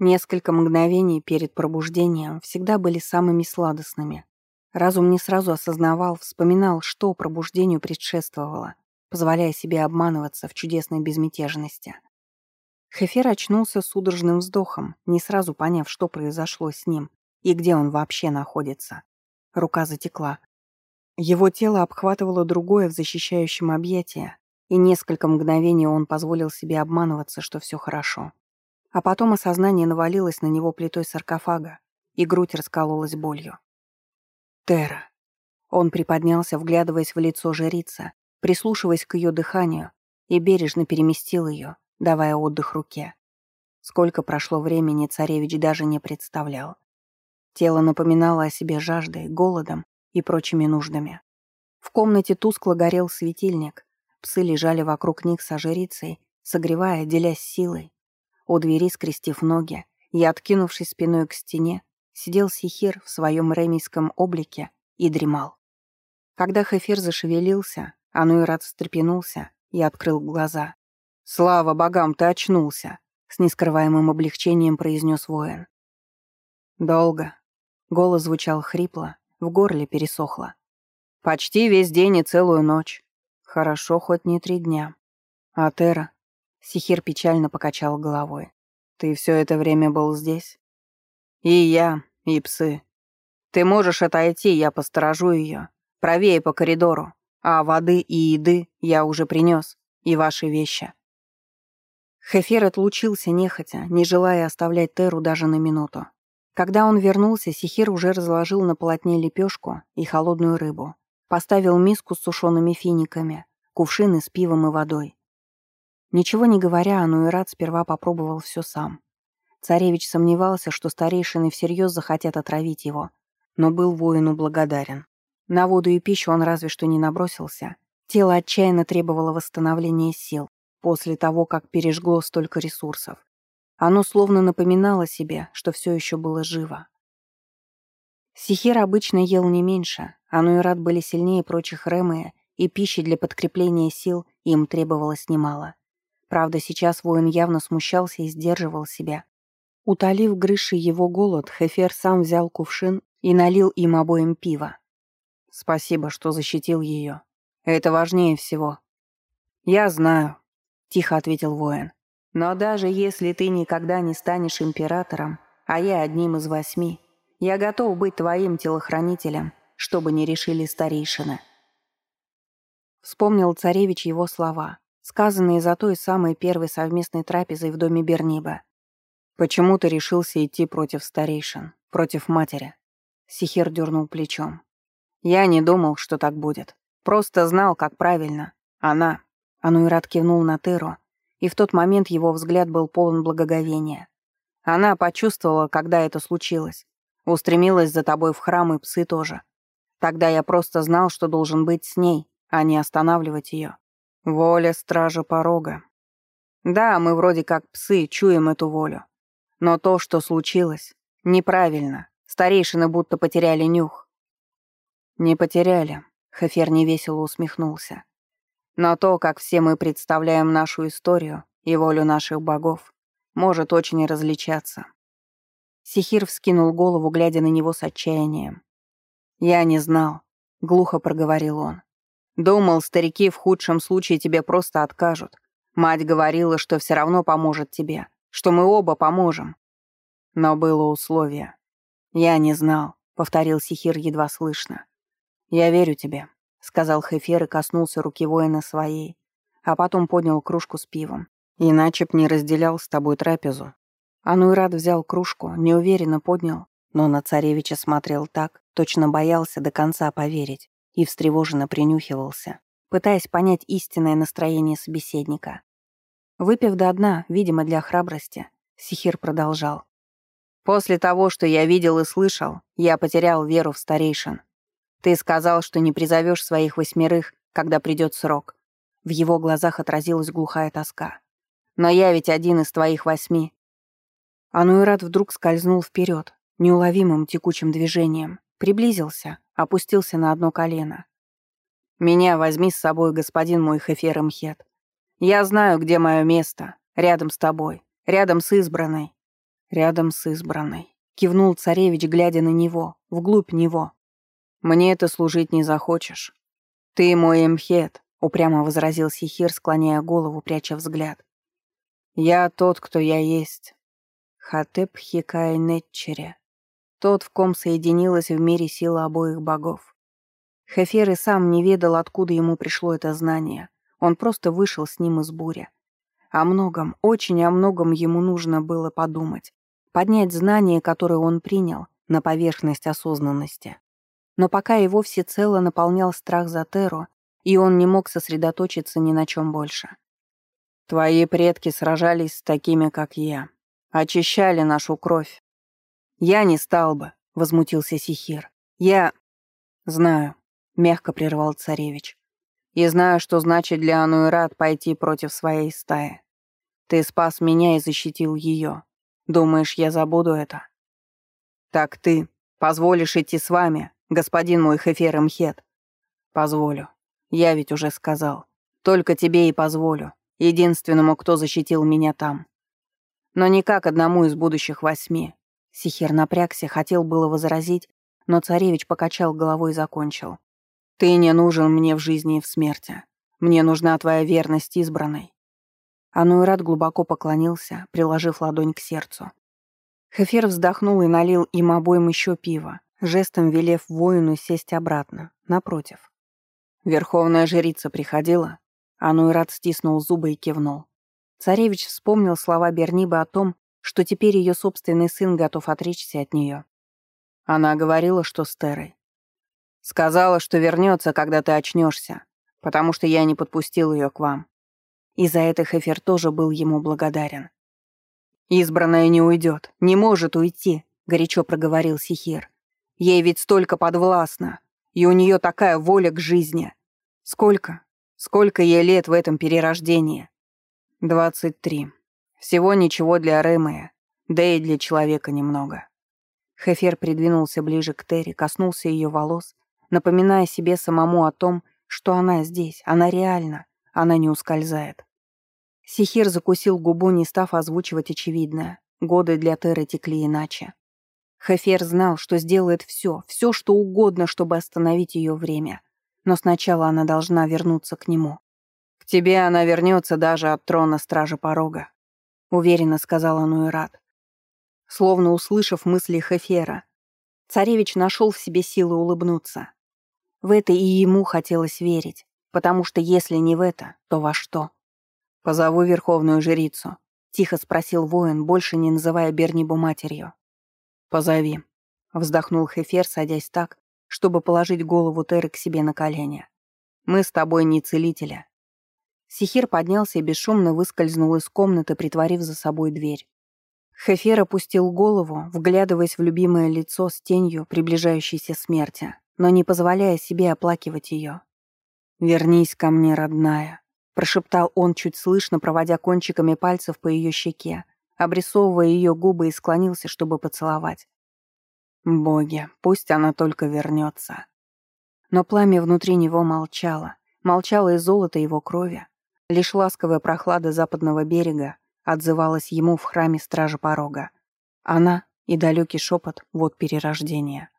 Несколько мгновений перед пробуждением всегда были самыми сладостными. Разум не сразу осознавал, вспоминал, что пробуждению предшествовало, позволяя себе обманываться в чудесной безмятежности. Хефер очнулся судорожным вздохом, не сразу поняв, что произошло с ним и где он вообще находится. Рука затекла. Его тело обхватывало другое в защищающем объятии, и несколько мгновений он позволил себе обманываться, что все хорошо. А потом осознание навалилось на него плитой саркофага, и грудь раскололась болью. Тера. Он приподнялся, вглядываясь в лицо жрицы, прислушиваясь к ее дыханию, и бережно переместил ее, давая отдых руке. Сколько прошло времени, царевич даже не представлял. Тело напоминало о себе жаждой, голодом и прочими нуждами. В комнате тускло горел светильник, псы лежали вокруг них со жрицей, согревая, делясь силой, у двери, скрестив ноги, и, откинувшись спиной к стене, сидел Сихир в своем ремийском облике и дремал. Когда Хефир зашевелился, Ануират встрепенулся и открыл глаза. «Слава богам, ты очнулся!» — с нескрываемым облегчением произнес воин. «Долго». Голос звучал хрипло, в горле пересохло. «Почти весь день и целую ночь. Хорошо, хоть не три дня. А Тера?» Сихир печально покачал головой. «Ты все это время был здесь?» «И я, и псы. Ты можешь отойти, я посторожу ее. Правее по коридору. А воды и еды я уже принес. И ваши вещи». Хефер отлучился нехотя, не желая оставлять Теру даже на минуту. Когда он вернулся, Сихир уже разложил на полотне лепешку и холодную рыбу. Поставил миску с сушеными финиками, кувшины с пивом и водой. Ничего не говоря, Ануэрат сперва попробовал все сам. Царевич сомневался, что старейшины всерьез захотят отравить его, но был воину благодарен. На воду и пищу он разве что не набросился. Тело отчаянно требовало восстановления сил после того, как пережгло столько ресурсов. Оно словно напоминало себе, что все еще было живо. Сихир обычно ел не меньше, Ануэрат были сильнее прочих Рэмэя, и пищи для подкрепления сил им требовалось немало. Правда, сейчас воин явно смущался и сдерживал себя. Утолив Грыши его голод, Хефер сам взял кувшин и налил им обоим пиво. «Спасибо, что защитил ее. Это важнее всего». «Я знаю», — тихо ответил воин. «Но даже если ты никогда не станешь императором, а я одним из восьми, я готов быть твоим телохранителем, чтобы не решили старейшины». Вспомнил царевич его слова сказанные за той самой первой совместной трапезой в доме Берниба. «Почему ты решился идти против старейшин, против матери?» Сихир дернул плечом. «Я не думал, что так будет. Просто знал, как правильно. Она...» Ануират кивнул на Теру, и в тот момент его взгляд был полон благоговения. «Она почувствовала, когда это случилось. Устремилась за тобой в храм, и псы тоже. Тогда я просто знал, что должен быть с ней, а не останавливать ее. Воля стража порога. Да, мы вроде как псы чуем эту волю. Но то, что случилось, неправильно. Старейшины будто потеряли нюх. Не потеряли. Хефер невесело усмехнулся. Но то, как все мы представляем нашу историю и волю наших богов, может очень различаться. Сихир вскинул голову, глядя на него с отчаянием. «Я не знал», — глухо проговорил он. Думал, старики в худшем случае тебе просто откажут. Мать говорила, что все равно поможет тебе, что мы оба поможем. Но было условие. Я не знал, повторил Сихир едва слышно. Я верю тебе, сказал Хефер и коснулся руки воина своей, а потом поднял кружку с пивом. Иначе б не разделял с тобой трапезу. Ануйрад взял кружку, неуверенно поднял, но на царевича смотрел так, точно боялся до конца поверить и встревоженно принюхивался, пытаясь понять истинное настроение собеседника. Выпив до дна, видимо, для храбрости, Сихир продолжал. «После того, что я видел и слышал, я потерял веру в старейшин. Ты сказал, что не призовешь своих восьмерых, когда придет срок». В его глазах отразилась глухая тоска. «Но я ведь один из твоих восьми». Ануират вдруг скользнул вперед, неуловимым текучим движением, приблизился, опустился на одно колено. «Меня возьми с собой, господин мой Хефер Мхет. Я знаю, где мое место, рядом с тобой, рядом с избранной». Рядом с избранной. Кивнул царевич, глядя на него, вглубь него. «Мне это служить не захочешь. Ты мой эмхет», — упрямо возразил Сихир, склоняя голову, пряча взгляд. «Я тот, кто я есть. Хатеп Хикай Нетчере. Тот, в ком соединилась в мире сила обоих богов. Хефер и сам не ведал, откуда ему пришло это знание. Он просто вышел с ним из буря. О многом, очень о многом ему нужно было подумать. Поднять знания, которые он принял, на поверхность осознанности. Но пока его всецело наполнял страх за Теру, и он не мог сосредоточиться ни на чем больше. «Твои предки сражались с такими, как я. Очищали нашу кровь. Я не стал бы», — возмутился Сихир. «Я...» «Знаю», — мягко прервал царевич. «И знаю, что значит для Ануэрат пойти против своей стаи. Ты спас меня и защитил ее. Думаешь, я забуду это?» «Так ты позволишь идти с вами, господин мой Хефер Мхет?» «Позволю. Я ведь уже сказал. Только тебе и позволю. Единственному, кто защитил меня там. Но не как одному из будущих восьми». Сихир напрягся, хотел было возразить, но царевич покачал головой и закончил. «Ты не нужен мне в жизни и в смерти. Мне нужна твоя верность избранной. Ануэрат глубоко поклонился, приложив ладонь к сердцу. Хефер вздохнул и налил им обоим еще пиво, жестом велев воину сесть обратно, напротив. Верховная жрица приходила. Ануэрат стиснул зубы и кивнул. Царевич вспомнил слова Бернибы о том, что теперь ее собственный сын готов отречься от нее. Она говорила, что с Терой. Сказала, что вернется, когда ты очнешься, потому что я не подпустил ее к вам. И за это Хефер тоже был ему благодарен. «Избранная не уйдет, не может уйти», — горячо проговорил Сихир. «Ей ведь столько подвластно, и у нее такая воля к жизни. Сколько? Сколько ей лет в этом перерождении?» «Двадцать три. Всего ничего для Рэмэя, да и для человека немного». Хефер придвинулся ближе к Терри, коснулся ее волос, напоминая себе самому о том, что она здесь, она реальна, она не ускользает. Сихир закусил губу, не став озвучивать очевидное. Годы для Теры текли иначе. Хефер знал, что сделает все, все, что угодно, чтобы остановить ее время. Но сначала она должна вернуться к нему. «К тебе она вернется даже от трона Стражи Порога», — уверенно сказала Нуэрат. Словно услышав мысли Хефера, царевич нашел в себе силы улыбнуться. В это и ему хотелось верить, потому что если не в это, то во что? «Позову верховную жрицу», — тихо спросил воин, больше не называя Бернибу матерью. «Позови», — вздохнул Хефер, садясь так, чтобы положить голову Теры к себе на колени. «Мы с тобой не целителя». Сихир поднялся и бесшумно выскользнул из комнаты, притворив за собой дверь. Хефер опустил голову, вглядываясь в любимое лицо с тенью приближающейся смерти, но не позволяя себе оплакивать ее. «Вернись ко мне, родная», прошептал он чуть слышно, проводя кончиками пальцев по ее щеке, обрисовывая ее губы и склонился, чтобы поцеловать. Боги, пусть она только вернется. Но пламя внутри него молчало, молчало и золото его крови. Лишь ласковая прохлада западного берега отзывалась ему в храме Стражи Порога. Она и далекий шепот вот перерождения.